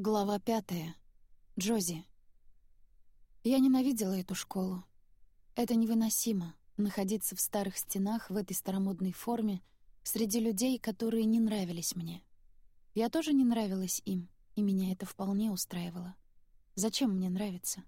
Глава пятая. Джози. Я ненавидела эту школу. Это невыносимо — находиться в старых стенах в этой старомодной форме среди людей, которые не нравились мне. Я тоже не нравилась им, и меня это вполне устраивало. Зачем мне нравиться?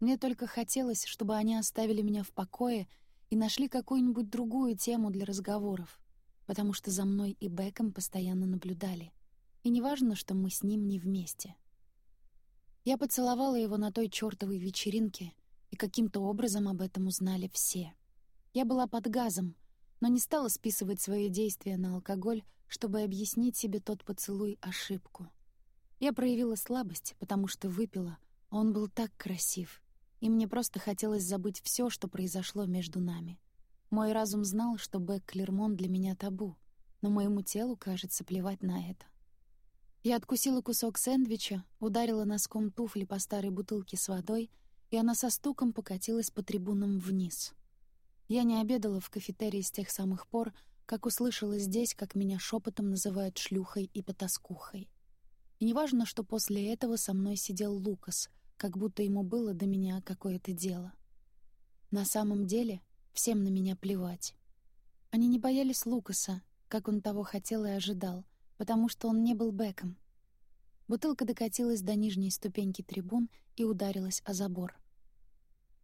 Мне только хотелось, чтобы они оставили меня в покое и нашли какую-нибудь другую тему для разговоров, потому что за мной и Беком постоянно наблюдали — и неважно, что мы с ним не вместе. Я поцеловала его на той чёртовой вечеринке, и каким-то образом об этом узнали все. Я была под газом, но не стала списывать свои действия на алкоголь, чтобы объяснить себе тот поцелуй ошибку. Я проявила слабость, потому что выпила, а он был так красив, и мне просто хотелось забыть все, что произошло между нами. Мой разум знал, что Бек Клермон для меня табу, но моему телу, кажется, плевать на это. Я откусила кусок сэндвича, ударила носком туфли по старой бутылке с водой, и она со стуком покатилась по трибунам вниз. Я не обедала в кафетерии с тех самых пор, как услышала здесь, как меня шепотом называют шлюхой и потаскухой. И неважно, что после этого со мной сидел Лукас, как будто ему было до меня какое-то дело. На самом деле, всем на меня плевать. Они не боялись Лукаса, как он того хотел и ожидал, потому что он не был Беком. Бутылка докатилась до нижней ступеньки трибун и ударилась о забор.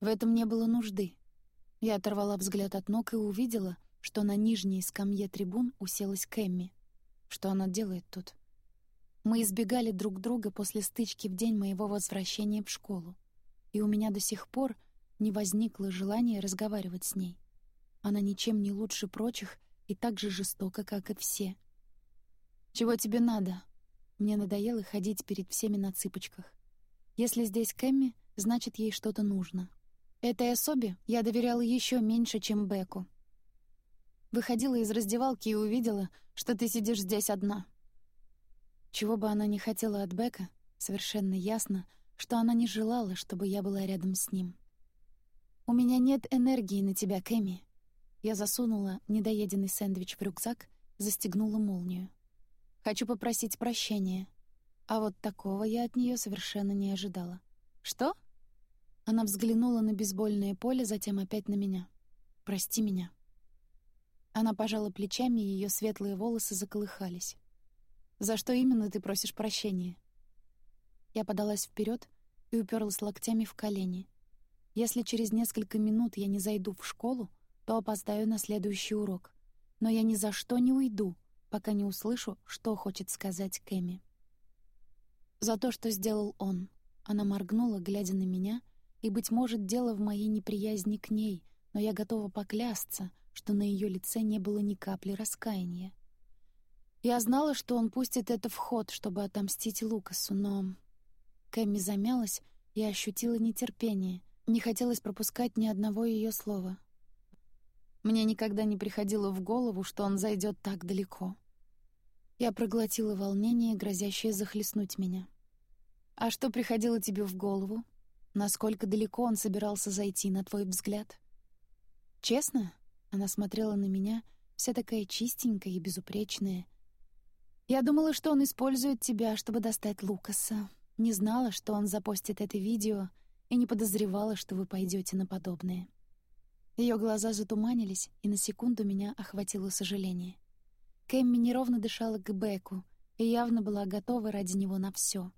В этом не было нужды. Я оторвала взгляд от ног и увидела, что на нижней скамье трибун уселась Кэмми. Что она делает тут? Мы избегали друг друга после стычки в день моего возвращения в школу, и у меня до сих пор не возникло желания разговаривать с ней. Она ничем не лучше прочих и так же жестока, как и все — «Чего тебе надо?» Мне надоело ходить перед всеми на цыпочках. Если здесь Кэмми, значит, ей что-то нужно. Этой особе я доверяла еще меньше, чем Беку. Выходила из раздевалки и увидела, что ты сидишь здесь одна. Чего бы она ни хотела от Бека, совершенно ясно, что она не желала, чтобы я была рядом с ним. «У меня нет энергии на тебя, Кэми». Я засунула недоеденный сэндвич в рюкзак, застегнула молнию. Хочу попросить прощения. А вот такого я от нее совершенно не ожидала. Что? Она взглянула на бейсбольное поле, затем опять на меня. Прости меня. Она пожала плечами, и ее светлые волосы заколыхались. За что именно ты просишь прощения? Я подалась вперед и уперлась локтями в колени. Если через несколько минут я не зайду в школу, то опоздаю на следующий урок. Но я ни за что не уйду, пока не услышу, что хочет сказать Кэми. За то, что сделал он. Она моргнула, глядя на меня, и, быть может, дело в моей неприязни к ней, но я готова поклясться, что на ее лице не было ни капли раскаяния. Я знала, что он пустит это в ход, чтобы отомстить Лукасу, но... Кэмми замялась и ощутила нетерпение. Не хотелось пропускать ни одного ее слова. Мне никогда не приходило в голову, что он зайдет так далеко. Я проглотила волнение, грозящее захлестнуть меня. «А что приходило тебе в голову? Насколько далеко он собирался зайти, на твой взгляд?» «Честно?» — она смотрела на меня, вся такая чистенькая и безупречная. «Я думала, что он использует тебя, чтобы достать Лукаса. Не знала, что он запостит это видео, и не подозревала, что вы пойдете на подобное». Ее глаза затуманились, и на секунду меня охватило сожаление. Кэмми неровно дышала к Беку и явно была готова ради него на все.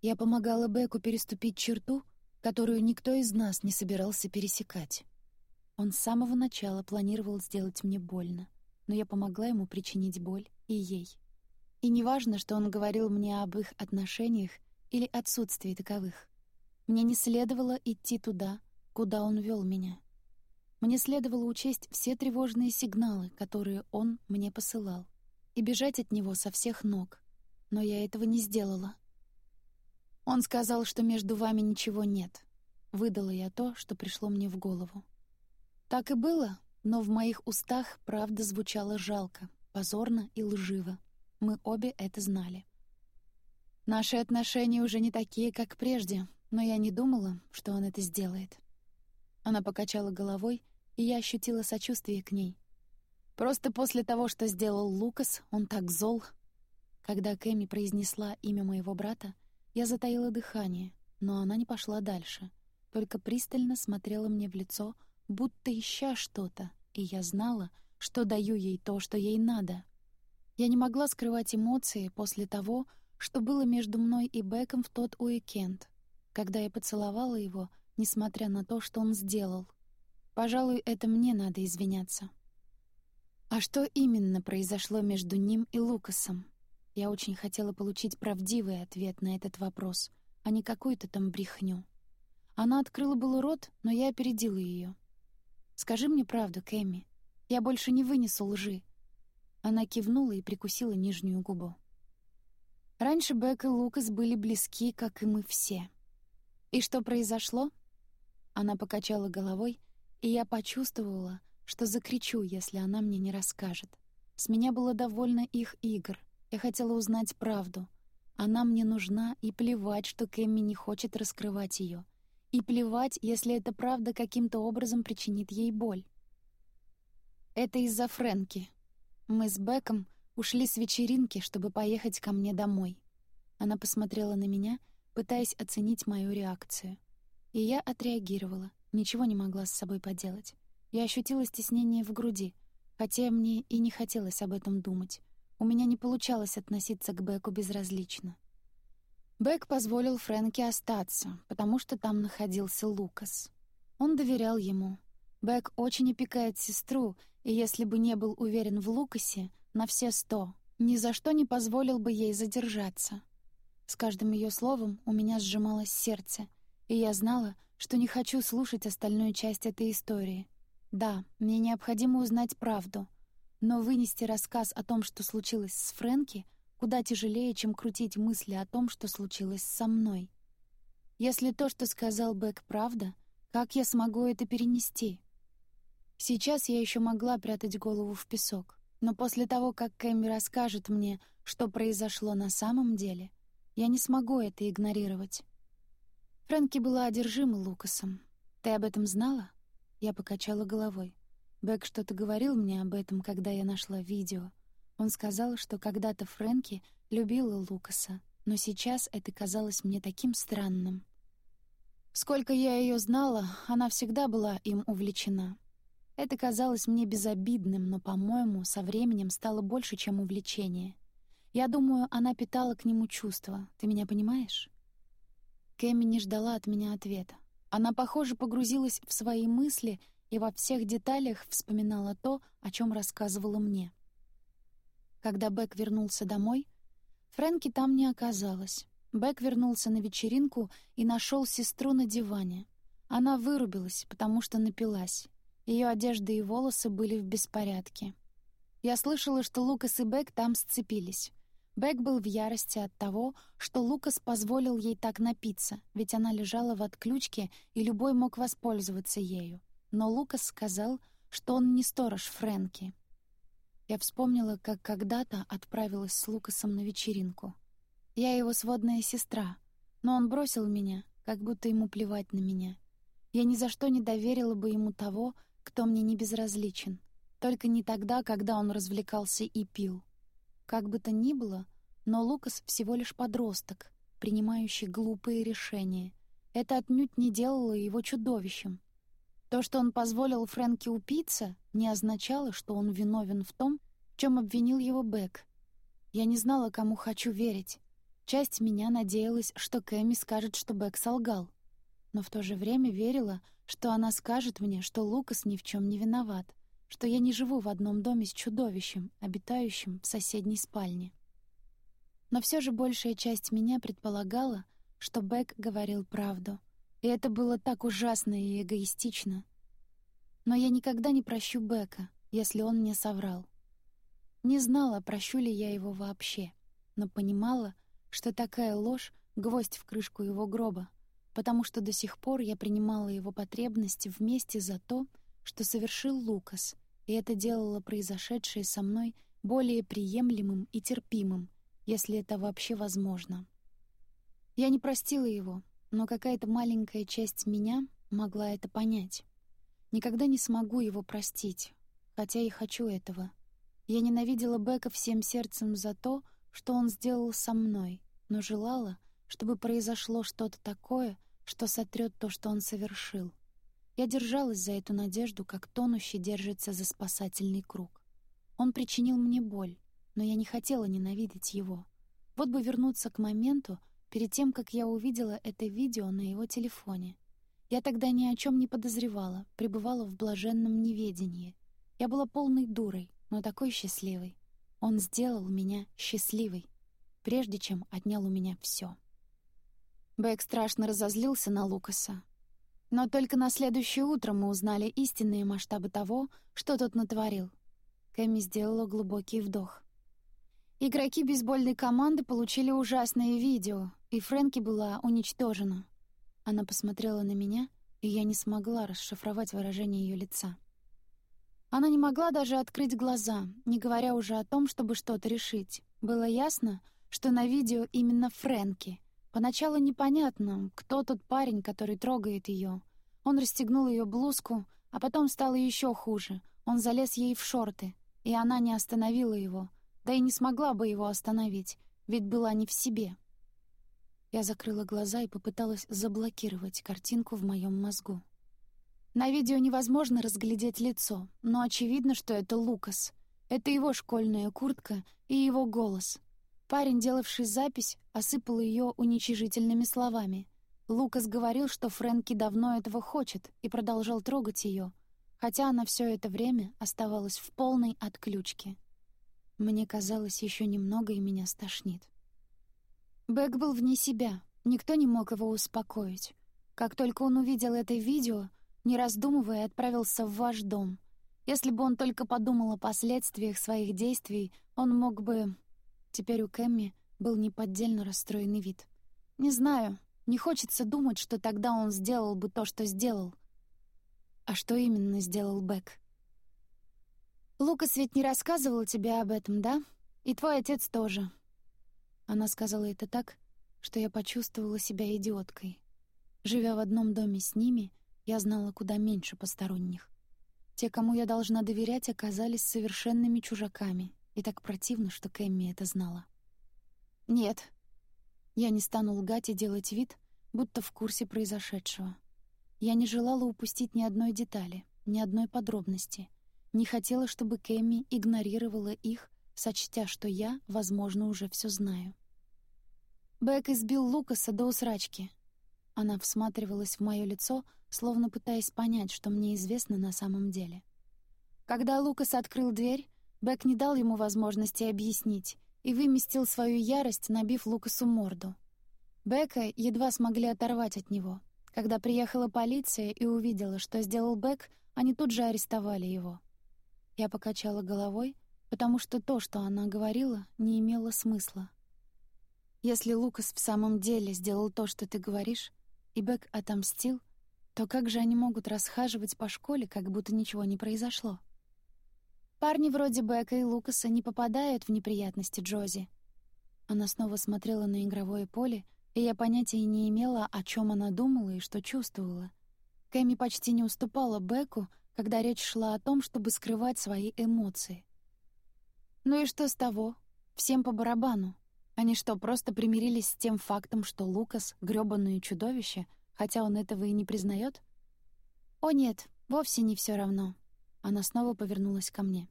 Я помогала Беку переступить черту, которую никто из нас не собирался пересекать. Он с самого начала планировал сделать мне больно, но я помогла ему причинить боль и ей. И неважно, что он говорил мне об их отношениях или отсутствии таковых. Мне не следовало идти туда, куда он вел меня. Мне следовало учесть все тревожные сигналы, которые он мне посылал, и бежать от него со всех ног. Но я этого не сделала. Он сказал, что между вами ничего нет. Выдала я то, что пришло мне в голову. Так и было, но в моих устах правда звучала жалко, позорно и лживо. Мы обе это знали. Наши отношения уже не такие, как прежде, но я не думала, что он это сделает. Она покачала головой и я ощутила сочувствие к ней. Просто после того, что сделал Лукас, он так зол. Когда Кэми произнесла имя моего брата, я затаила дыхание, но она не пошла дальше, только пристально смотрела мне в лицо, будто ища что-то, и я знала, что даю ей то, что ей надо. Я не могла скрывать эмоции после того, что было между мной и Беком в тот уикенд, когда я поцеловала его, несмотря на то, что он сделал. Пожалуй, это мне надо извиняться. А что именно произошло между ним и Лукасом? Я очень хотела получить правдивый ответ на этот вопрос, а не какую-то там брехню. Она открыла было рот, но я опередила ее. «Скажи мне правду, Кэмми. Я больше не вынесу лжи». Она кивнула и прикусила нижнюю губу. Раньше Бек и Лукас были близки, как и мы все. «И что произошло?» Она покачала головой, и я почувствовала, что закричу, если она мне не расскажет. С меня было довольно их игр — я хотела узнать правду. Она мне нужна, и плевать, что Кэмми не хочет раскрывать ее. И плевать, если эта правда каким-то образом причинит ей боль. Это из-за Фрэнки. Мы с Беком ушли с вечеринки, чтобы поехать ко мне домой. Она посмотрела на меня, пытаясь оценить мою реакцию. И я отреагировала, ничего не могла с собой поделать. Я ощутила стеснение в груди, хотя мне и не хотелось об этом думать. У меня не получалось относиться к Беку безразлично. Бек позволил Фрэнке остаться, потому что там находился Лукас. Он доверял ему. Бек очень опекает сестру, и если бы не был уверен в Лукасе, на все сто, ни за что не позволил бы ей задержаться. С каждым ее словом у меня сжималось сердце, и я знала, что не хочу слушать остальную часть этой истории. Да, мне необходимо узнать правду — но вынести рассказ о том, что случилось с Фрэнки, куда тяжелее, чем крутить мысли о том, что случилось со мной. Если то, что сказал Бэк, правда, как я смогу это перенести? Сейчас я еще могла прятать голову в песок, но после того, как Кэмми расскажет мне, что произошло на самом деле, я не смогу это игнорировать. Фрэнки была одержима Лукасом. Ты об этом знала? Я покачала головой. Бэк что-то говорил мне об этом, когда я нашла видео. Он сказал, что когда-то Фрэнки любила Лукаса, но сейчас это казалось мне таким странным. Сколько я ее знала, она всегда была им увлечена. Это казалось мне безобидным, но, по-моему, со временем стало больше, чем увлечение. Я думаю, она питала к нему чувства. Ты меня понимаешь? Кэми не ждала от меня ответа. Она, похоже, погрузилась в свои мысли — и во всех деталях вспоминала то, о чем рассказывала мне. Когда Бэк вернулся домой, Фрэнки там не оказалось. Бэк вернулся на вечеринку и нашел сестру на диване. Она вырубилась, потому что напилась. Ее одежда и волосы были в беспорядке. Я слышала, что Лукас и Бэк там сцепились. Бэк был в ярости от того, что Лукас позволил ей так напиться, ведь она лежала в отключке, и любой мог воспользоваться ею но Лукас сказал, что он не сторож Фрэнки. Я вспомнила, как когда-то отправилась с Лукасом на вечеринку. Я его сводная сестра, но он бросил меня, как будто ему плевать на меня. Я ни за что не доверила бы ему того, кто мне не безразличен, только не тогда, когда он развлекался и пил. Как бы то ни было, но Лукас всего лишь подросток, принимающий глупые решения. Это отнюдь не делало его чудовищем, то, что он позволил Фрэнке упиться, не означало, что он виновен в том, в чем обвинил его Бэк. Я не знала, кому хочу верить. Часть меня надеялась, что Кэми скажет, что Бэк солгал. Но в то же время верила, что она скажет мне, что Лукас ни в чем не виноват, что я не живу в одном доме с чудовищем, обитающим в соседней спальне. Но все же большая часть меня предполагала, что Бэк говорил правду — и это было так ужасно и эгоистично. Но я никогда не прощу Бека, если он мне соврал. Не знала, прощу ли я его вообще, но понимала, что такая ложь — гвоздь в крышку его гроба, потому что до сих пор я принимала его потребности вместе за то, что совершил Лукас, и это делало произошедшее со мной более приемлемым и терпимым, если это вообще возможно. Я не простила его, но какая-то маленькая часть меня могла это понять. Никогда не смогу его простить, хотя и хочу этого. Я ненавидела Бека всем сердцем за то, что он сделал со мной, но желала, чтобы произошло что-то такое, что сотрет то, что он совершил. Я держалась за эту надежду, как тонущий держится за спасательный круг. Он причинил мне боль, но я не хотела ненавидеть его. Вот бы вернуться к моменту, перед тем, как я увидела это видео на его телефоне. Я тогда ни о чем не подозревала, пребывала в блаженном неведении. Я была полной дурой, но такой счастливой. Он сделал меня счастливой, прежде чем отнял у меня все. Бэк страшно разозлился на Лукаса. Но только на следующее утро мы узнали истинные масштабы того, что тот натворил. Кэми сделала глубокий вдох. Игроки бейсбольной команды получили ужасное видео, и Фрэнки была уничтожена. Она посмотрела на меня, и я не смогла расшифровать выражение ее лица. Она не могла даже открыть глаза, не говоря уже о том, чтобы что-то решить. Было ясно, что на видео именно Фрэнки. Поначалу непонятно, кто тот парень, который трогает ее. Он расстегнул ее блузку, а потом стало еще хуже. Он залез ей в шорты, и она не остановила его, да и не смогла бы его остановить, ведь была не в себе. Я закрыла глаза и попыталась заблокировать картинку в моем мозгу. На видео невозможно разглядеть лицо, но очевидно, что это Лукас. Это его школьная куртка и его голос. Парень, делавший запись, осыпал ее уничижительными словами. Лукас говорил, что Фрэнки давно этого хочет, и продолжал трогать ее, хотя она все это время оставалась в полной отключке. Мне казалось, еще немного, и меня стошнит. Бэк был вне себя, никто не мог его успокоить. Как только он увидел это видео — не раздумывая, отправился в ваш дом. Если бы он только подумал о последствиях своих действий, он мог бы... Теперь у Кэмми был неподдельно расстроенный вид. Не знаю, не хочется думать, что тогда он сделал бы то, что сделал. А что именно сделал Бэк? «Лукас ведь не рассказывал тебе об этом, да? И твой отец тоже». Она сказала это так, что я почувствовала себя идиоткой. Живя в одном доме с ними — я знала куда меньше посторонних. Те, кому я должна доверять, оказались совершенными чужаками, и так противно, что Кэмми это знала. «Нет». Я не стану лгать и делать вид, будто в курсе произошедшего. Я не желала упустить ни одной детали, ни одной подробности. Не хотела, чтобы Кэмми игнорировала их, сочтя, что я, возможно, уже все знаю. Бэк избил Лукаса до усрачки. Она всматривалась в мое лицо, словно пытаясь понять, что мне известно на самом деле. Когда Лукас открыл дверь, Бэк не дал ему возможности объяснить и выместил свою ярость, набив Лукасу морду. Бека едва смогли оторвать от него. Когда приехала полиция и увидела, что сделал Бэк, они тут же арестовали его. Я покачала головой, потому что то, что она говорила, не имело смысла. Если Лукас в самом деле сделал то, что ты говоришь, и Бек отомстил — то как же они могут расхаживать по школе, как будто ничего не произошло? Парни вроде Бека и Лукаса не попадают в неприятности Джози. Она снова смотрела на игровое поле, и я понятия не имела, о чем она думала и что чувствовала. Кэми почти не уступала Беку, когда речь шла о том, чтобы скрывать свои эмоции. Ну и что с того? Всем по барабану. Они что, просто примирились с тем фактом, что Лукас — грёбаное чудовище — хотя он этого и не признает? О нет, вовсе не все равно. Она снова повернулась ко мне.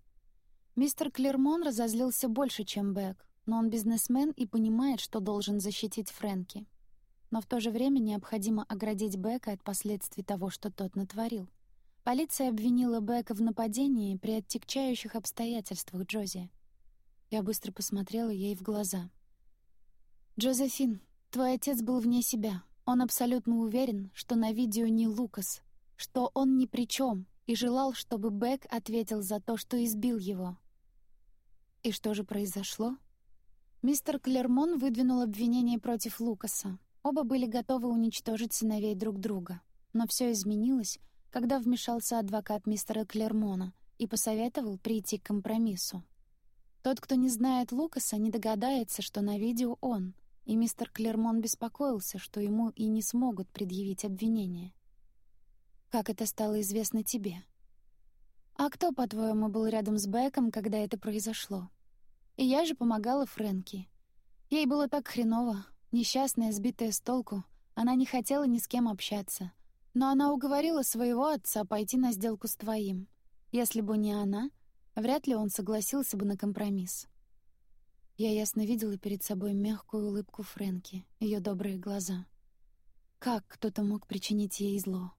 Мистер Клермон разозлился больше, чем Бэк, но он бизнесмен и понимает, что должен защитить Фрэнки. Но в то же время необходимо оградить Бека от последствий того, что тот натворил. Полиция обвинила Бека в нападении при оттекчающих обстоятельствах Джози. Я быстро посмотрела ей в глаза. «Джозефин, твой отец был вне себя. Он абсолютно уверен, что на видео не Лукас, что он ни при чем, и желал, чтобы Бэк ответил за то, что избил его. И что же произошло? Мистер Клермон выдвинул обвинение против Лукаса. Оба были готовы уничтожить сыновей друг друга. Но все изменилось, когда вмешался адвокат мистера Клермона и посоветовал прийти к компромиссу. Тот, кто не знает Лукаса, не догадается, что на видео он, и мистер Клермон беспокоился, что ему и не смогут предъявить обвинение. «Как это стало известно тебе?» «А кто, по-твоему, был рядом с Беком, когда это произошло?» И я же помогала Фрэнки. Ей было так хреново, несчастная, сбитая с толку. Она не хотела ни с кем общаться. Но она уговорила своего отца пойти на сделку с твоим. Если бы не она, вряд ли он согласился бы на компромисс. Я ясно видела перед собой мягкую улыбку Фрэнки, ее добрые глаза. Как кто-то мог причинить ей зло?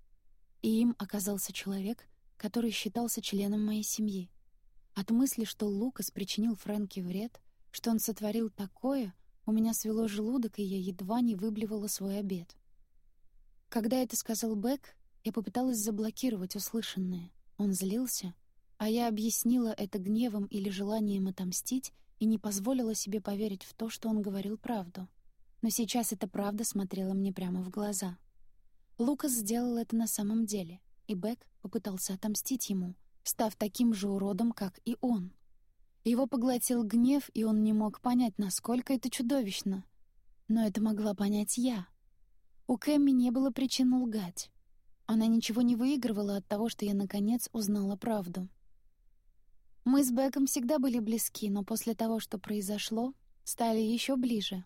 И им оказался человек, который считался членом моей семьи. От мысли, что Лукас причинил Фрэнке вред, что он сотворил такое, у меня свело желудок, и я едва не выблевала свой обед. Когда это сказал Бэк, я попыталась заблокировать услышанное. Он злился, а я объяснила это гневом или желанием отомстить и не позволила себе поверить в то, что он говорил правду. Но сейчас эта правда смотрела мне прямо в глаза. Лукас сделал это на самом деле, и Бэк попытался отомстить ему, став таким же уродом, как и он. Его поглотил гнев, и он не мог понять, насколько это чудовищно. Но это могла понять я. У Кэмми не было причин лгать. Она ничего не выигрывала от того, что я, наконец, узнала правду. Мы с Беком всегда были близки, но после того, что произошло, стали еще ближе.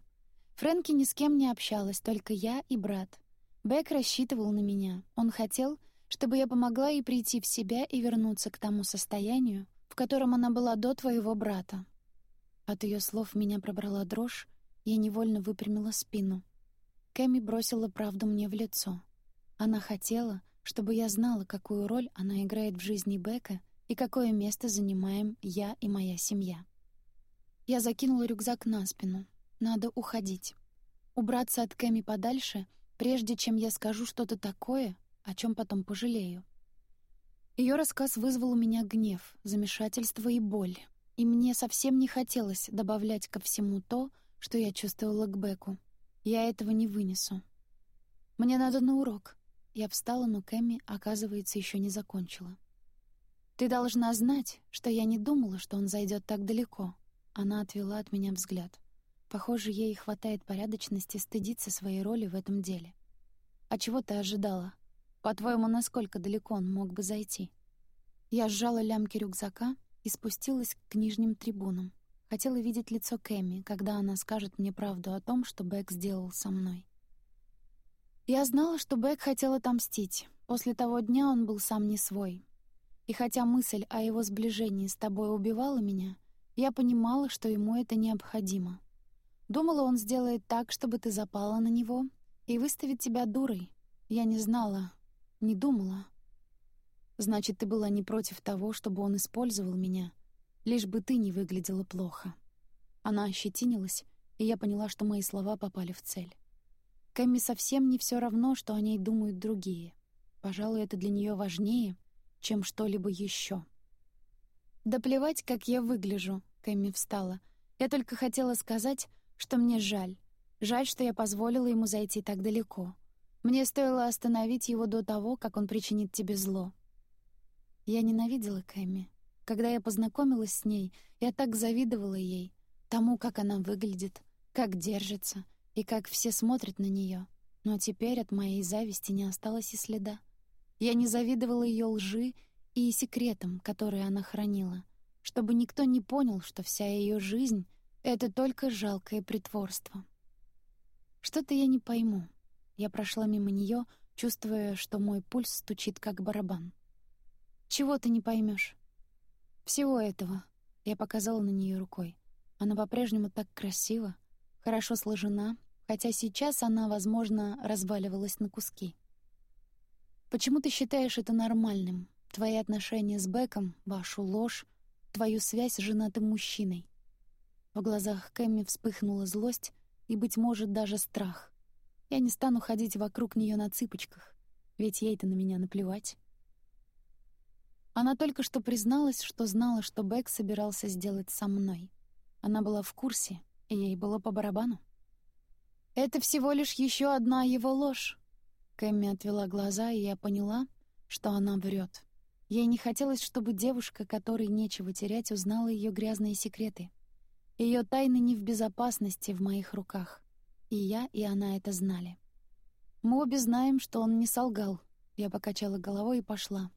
Фрэнки ни с кем не общалась, только я и брат. Бек рассчитывал на меня. Он хотел, чтобы я помогла ей прийти в себя и вернуться к тому состоянию, в котором она была до твоего брата. От ее слов меня пробрала дрожь, я невольно выпрямила спину. Кэми бросила правду мне в лицо. Она хотела, чтобы я знала, какую роль она играет в жизни Бека и какое место занимаем я и моя семья. Я закинула рюкзак на спину. Надо уходить. Убраться от Кэми подальше, прежде чем я скажу что-то такое, о чем потом пожалею. Ее рассказ вызвал у меня гнев, замешательство и боль, и мне совсем не хотелось добавлять ко всему то, что я чувствовала к Беку. Я этого не вынесу. Мне надо на урок. Я встала, но Кэми, оказывается, еще не закончила. Ты должна знать, что я не думала, что он зайдет так далеко. Она отвела от меня взгляд. Похоже, ей хватает порядочности стыдиться своей роли в этом деле. А чего ты ожидала? По-твоему, насколько далеко он мог бы зайти? Я сжала лямки рюкзака и спустилась к нижним трибунам. Хотела видеть лицо Кэми, когда она скажет мне правду о том, что Бэк сделал со мной. Я знала, что Бэк хотел отомстить. После того дня он был сам не свой. И хотя мысль о его сближении с тобой убивала меня, я понимала, что ему это необходимо. Думала, он сделает так, чтобы ты запала на него и выставит тебя дурой. Я не знала, не думала. Значит, ты была не против того, чтобы он использовал меня — Лишь бы ты не выглядела плохо. Она ощетинилась, и я поняла, что мои слова попали в цель. Кэмми совсем не все равно, что о ней думают другие. Пожалуй, это для нее важнее, чем что-либо еще. «Да плевать, как я выгляжу», — Кэмми встала. «Я только хотела сказать, что мне жаль. Жаль, что я позволила ему зайти так далеко. Мне стоило остановить его до того, как он причинит тебе зло». Я ненавидела Кэмми. Когда я познакомилась с ней, я так завидовала ей, тому, как она выглядит, как держится и как все смотрят на нее. Но теперь от моей зависти не осталось и следа. Я не завидовала ее лжи и секретам, которые она хранила, чтобы никто не понял, что вся ее жизнь — это только жалкое притворство. Что-то я не пойму. Я прошла мимо нее, чувствуя, что мой пульс стучит как барабан. Чего ты не поймешь? Всего этого. Я показала на нее рукой. Она по-прежнему так красива, хорошо сложена, хотя сейчас она, возможно, разваливалась на куски. Почему ты считаешь это нормальным? Твои отношения с Беком, вашу ложь, твою связь с женатым мужчиной. В глазах Кэмми вспыхнула злость и, быть может, даже страх. Я не стану ходить вокруг нее на цыпочках, ведь ей-то на меня наплевать. Она только что призналась, что знала, что Бэк собирался сделать со мной. Она была в курсе, и ей было по барабану. «Это всего лишь еще одна его ложь». Кэмми отвела глаза, и я поняла, что она врет. Ей не хотелось, чтобы девушка, которой нечего терять, узнала ее грязные секреты. Ее тайны не в безопасности в моих руках. И я, и она это знали. Мы обе знаем, что он не солгал. Я покачала головой и пошла.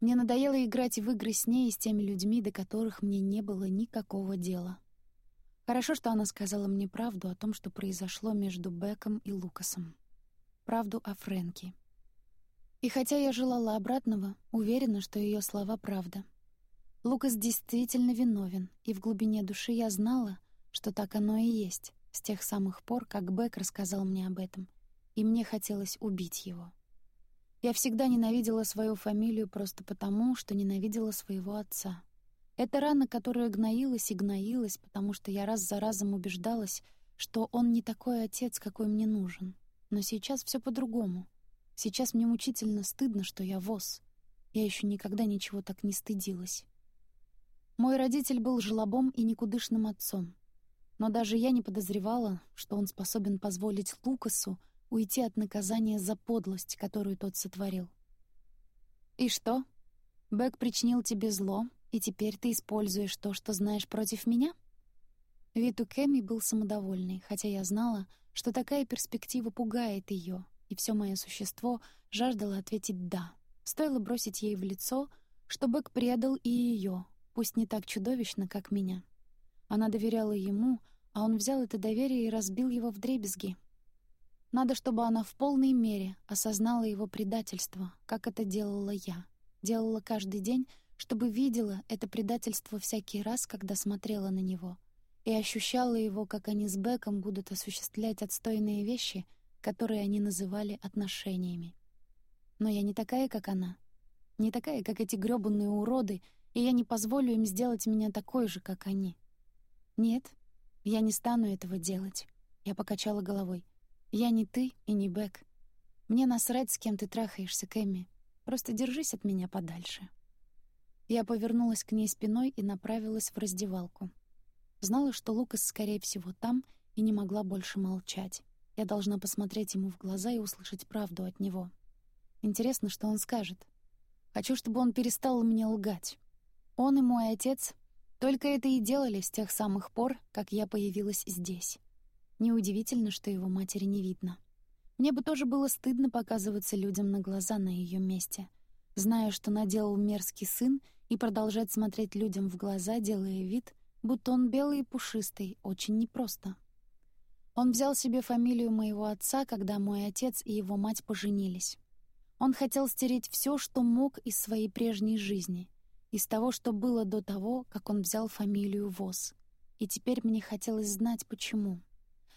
Мне надоело играть в игры с ней и с теми людьми, до которых мне не было никакого дела. Хорошо, что она сказала мне правду о том, что произошло между Беком и Лукасом. Правду о Фрэнке. И хотя я желала обратного, уверена, что ее слова — правда. Лукас действительно виновен, и в глубине души я знала, что так оно и есть, с тех самых пор, как Бек рассказал мне об этом, и мне хотелось убить его. Я всегда ненавидела свою фамилию просто потому, что ненавидела своего отца. Это рана, которая гноилась и гноилась, потому что я раз за разом убеждалась, что он не такой отец, какой мне нужен. Но сейчас все по-другому. Сейчас мне мучительно стыдно, что я воз. Я еще никогда ничего так не стыдилась. Мой родитель был жлобом и никудышным отцом. Но даже я не подозревала, что он способен позволить Лукасу уйти от наказания за подлость, которую тот сотворил. «И что? Бэк причинил тебе зло, и теперь ты используешь то, что знаешь против меня?» Вид у был самодовольный, хотя я знала, что такая перспектива пугает ее, и все мое существо жаждало ответить «да». Стоило бросить ей в лицо, что Бэк предал и ее, пусть не так чудовищно, как меня. Она доверяла ему, а он взял это доверие и разбил его вдребезги, надо, чтобы она в полной мере осознала его предательство, как это делала я. Делала каждый день, чтобы видела это предательство всякий раз, когда смотрела на него. И ощущала его, как они с Беком будут осуществлять отстойные вещи, которые они называли отношениями. Но я не такая, как она. Не такая, как эти грёбаные уроды, и я не позволю им сделать меня такой же, как они. Нет, я не стану этого делать. Я покачала головой. Я не ты и не Бэк. Мне насрать, с кем ты трахаешься, Кэмми. Просто держись от меня подальше. Я повернулась к ней спиной и направилась в раздевалку. Знала, что Лукас, скорее всего, там, и не могла больше молчать. Я должна посмотреть ему в глаза и услышать правду от него. Интересно, что он скажет. Хочу, чтобы он перестал мне лгать. Он и мой отец только это и делали с тех самых пор, как я появилась здесь. Неудивительно, что его матери не видно. Мне бы тоже было стыдно показываться людям на глаза на ее месте, зная, что наделал мерзкий сын, и продолжать смотреть людям в глаза, делая вид, будто он белый и пушистый, очень непросто. Он взял себе фамилию моего отца, когда мой отец и его мать поженились. Он хотел стереть все, что мог из своей прежней жизни, из того, что было до того, как он взял фамилию Вос. И теперь мне хотелось знать, почему.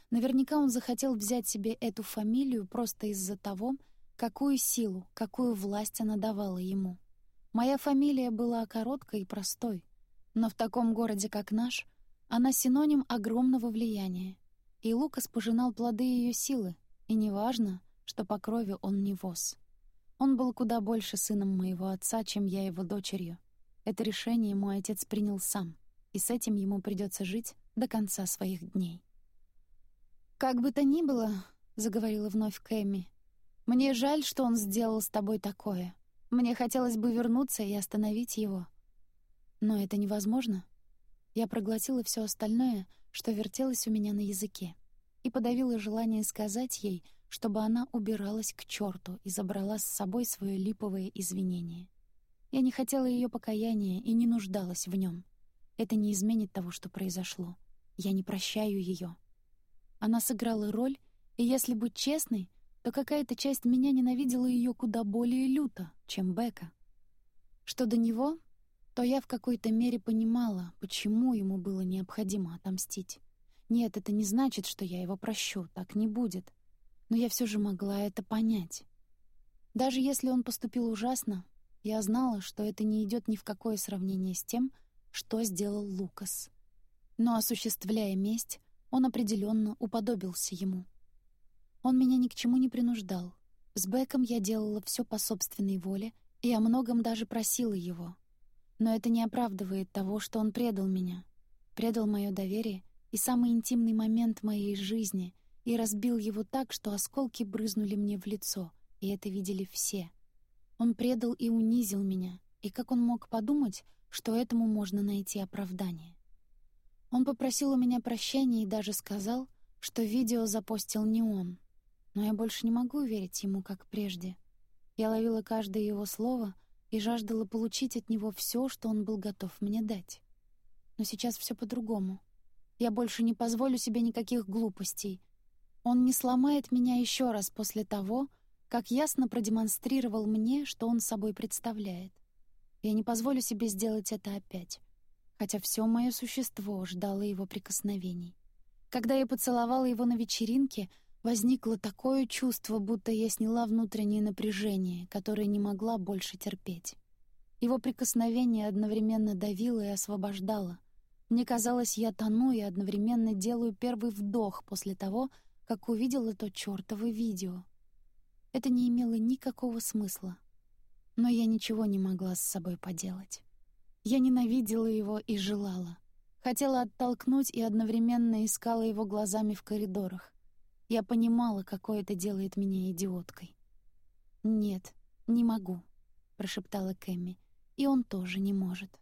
Наверняка он захотел взять себе эту фамилию просто из-за того, какую силу, какую власть она давала ему. Моя фамилия была короткой и простой, но в таком городе, как наш, она синоним огромного влияния. И Лукас пожинал плоды ее силы, и неважно, что по крови он не воз. Он был куда больше сыном моего отца, чем я его дочерью. Это решение мой отец принял сам, и с этим ему придется жить до конца своих дней. «Как бы то ни было», — заговорила вновь Кэми, — «мне жаль, что он сделал с тобой такое. Мне хотелось бы вернуться и остановить его. Но это невозможно». Я проглотила все остальное, что вертелось у меня на языке, и подавила желание сказать ей, чтобы она убиралась к черту и забрала с собой свое липовое извинение. Я не хотела ее покаяния и не нуждалась в нем. Это не изменит того, что произошло. Я не прощаю ее. Она сыграла роль, и если быть честной, то какая-то часть меня ненавидела ее куда более люто, чем Бека. Что до него, то я в какой-то мере понимала, почему ему было необходимо отомстить. Нет, это не значит, что я его прощу, так не будет. Но я все же могла это понять. Даже если он поступил ужасно, я знала, что это не идет ни в какое сравнение с тем, что сделал Лукас. Но осуществляя месть, он определенно уподобился ему. Он меня ни к чему не принуждал. С Беком я делала все по собственной воле и о многом даже просила его. Но это не оправдывает того, что он предал меня. Предал мое доверие и самый интимный момент моей жизни и разбил его так, что осколки брызнули мне в лицо, и это видели все. Он предал и унизил меня, и как он мог подумать, что этому можно найти оправдание? Он попросил у меня прощения и даже сказал, что видео запостил не он. Но я больше не могу верить ему, как прежде. Я ловила каждое его слово и жаждала получить от него все, что он был готов мне дать. Но сейчас все по-другому. Я больше не позволю себе никаких глупостей. Он не сломает меня еще раз после того, как ясно продемонстрировал мне, что он собой представляет. Я не позволю себе сделать это опять, хотя все мое существо ждало его прикосновений. Когда я поцеловала его на вечеринке, возникло такое чувство, будто я сняла внутреннее напряжение, которое не могла больше терпеть. Его прикосновение одновременно давило и освобождало. Мне казалось, я тону и одновременно делаю первый вдох после того, как увидела то чёртово видео. Это не имело никакого смысла. Но я ничего не могла с собой поделать. Я ненавидела его и желала. Хотела оттолкнуть и одновременно искала его глазами в коридорах. Я понимала, какое это делает меня идиоткой. «Нет, не могу», — прошептала Кэмми. «И он тоже не может».